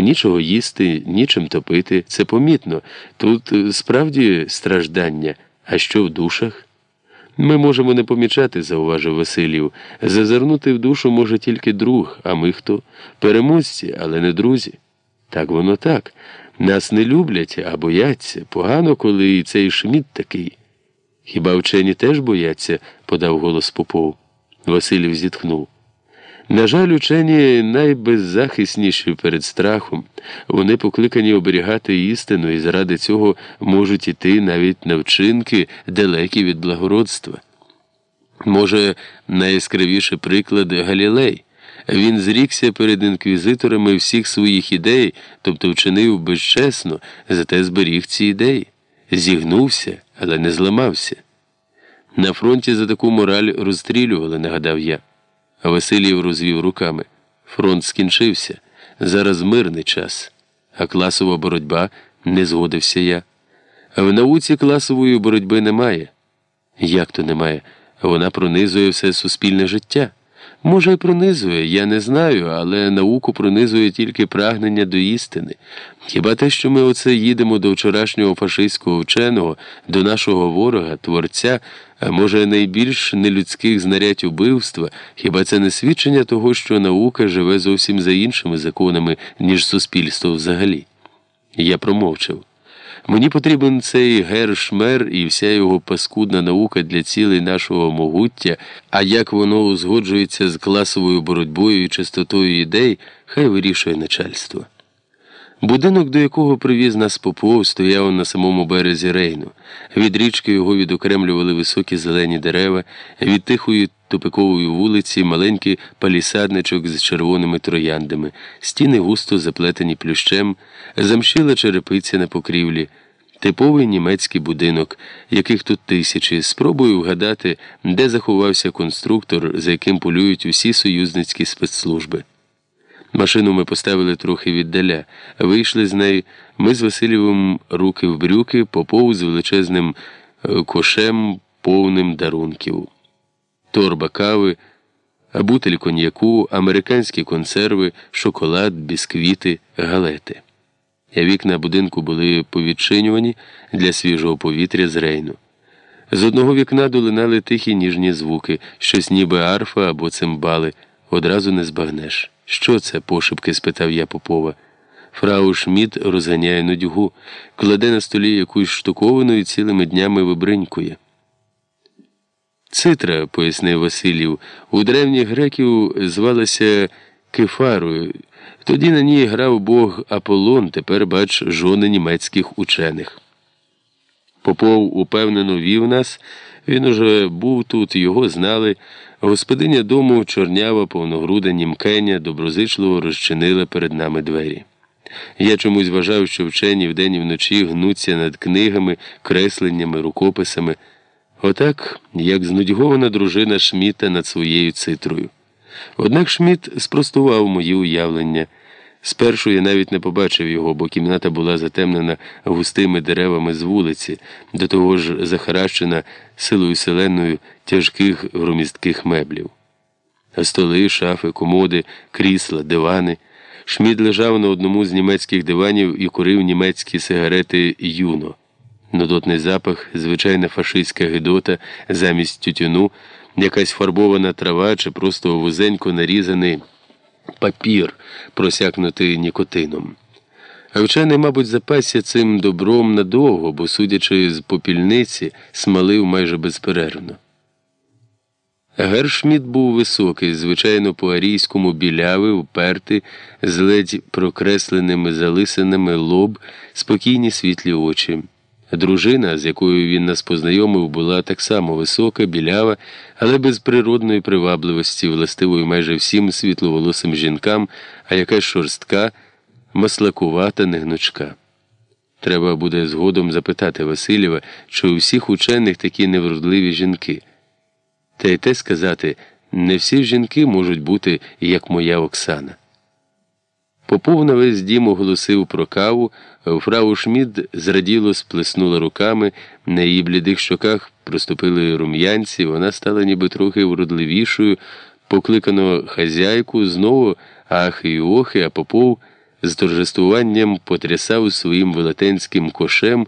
Нічого їсти, нічим топити. Це помітно. Тут е, справді страждання. А що в душах? Ми можемо не помічати, зауважив Васильів. Зазирнути в душу може тільки друг, а ми хто? Переможці, але не друзі. Так воно так. Нас не люблять, а бояться. Погано, коли і цей шміт такий. Хіба вчені теж бояться? подав голос Попов. Василів зітхнув. На жаль, учені найбеззахисніші перед страхом. Вони покликані оберігати істину і заради цього можуть іти навіть на вчинки, далекі від благородства. Може, найяскравіший приклад Галілей. Він зрікся перед інквізиторами всіх своїх ідей, тобто вчинив безчесно, зате зберіг ці ідеї. Зігнувся, але не зламався. На фронті за таку мораль розстрілювали, нагадав я. А Васильєв розвів руками. Фронт скінчився. Зараз мирний час, а класова боротьба не згодився я. В науці класової боротьби немає. Як то немає? Вона пронизує все суспільне життя. Може, й пронизує, я не знаю, але науку пронизує тільки прагнення до істини. Хіба те, що ми оце їдемо до вчорашнього фашистського вченого, до нашого ворога, творця, може, найбільш нелюдських знарядь убивства, хіба це не свідчення того, що наука живе зовсім за іншими законами, ніж суспільство взагалі? Я промовчав. Мені потрібен цей гершмер і вся його паскудна наука для цілей нашого могуття, а як воно узгоджується з класовою боротьбою і чистотою ідей, хай вирішує начальство. Будинок, до якого привіз нас Попов, стояв на самому березі рейну. Від річки його відокремлювали високі зелені дерева, від тихої тупикової вулиці маленький палісадничок з червоними трояндами, стіни густо заплетені плющем, замшіла черепиця на покрівлі. Типовий німецький будинок, яких тут тисячі, спробую вгадати, де заховався конструктор, за яким полюють усі союзницькі спецслужби. Машину ми поставили трохи віддаля. Вийшли з неї. Ми з Васильєвим руки в брюки, попов з величезним е, кошем, повним дарунків, торба кави, бутель коньяку, американські консерви, шоколад, бісквіти, галети. Вікна будинку були повідчинювані для свіжого повітря з рейну. З одного вікна долинали тихі ніжні звуки, щось ніби арфа або цимбали, одразу не збагнеш. Що це? пошепки спитав я Попова. Фрау Шміт розганяє нудьгу, кладе на столі якусь штуковину і цілими днями вибринькує. Цитра, пояснив Васильів, у древніх греків звалася Кефарою. Тоді на ній грав бог Аполлон, тепер бач жони німецьких учених. Попов упевнено вів нас, він уже був тут, його знали. Господиня дому чорнява, повногруда німкеня доброзичливо розчинила перед нами двері. Я чомусь вважав, що вчені вдень і вночі гнуться над книгами, кресленнями, рукописами, отак, як знудьгована дружина Шміта над своєю цитрою. Однак Шміт спростував мої уявлення. Спершу я навіть не побачив його, бо кімната була затемнена густими деревами з вулиці, до того ж захаращена силою селеною тяжких громістких меблів. Столи, шафи, комоди, крісла, дивани. Шмід лежав на одному з німецьких диванів і курив німецькі сигарети юно. Нудотний запах, звичайна фашистська гидота замість тютюну, якась фарбована трава чи просто вузенько нарізаний папір, просякнутий нікотином. А вчений, мабуть, запасся цим добром надовго, бо, судячи з попільниці, смалив майже безперервно. Гершміт був високий, звичайно, по арійському білявий, упертий, з ледь прокресленими залисинами лоб, спокійні світлі очі. Дружина, з якою він нас познайомив, була так само висока, білява, але без природної привабливості, властивої майже всім світловолосим жінкам, а якась шорстка, маслакувата, негнучка. Треба буде згодом запитати Васильєва, чи у всіх учених такі невродливі жінки. Та й те сказати, не всі жінки можуть бути, як моя Оксана. Попов на весь дім оголосив про каву, фрау Шмід зраділо сплеснула руками, на її блідих щоках проступили рум'янці, вона стала ніби трохи вродливішою, покликано хазяйку, знову ахи і охи, а попов з торжествуванням потрясав своїм велетенським кошем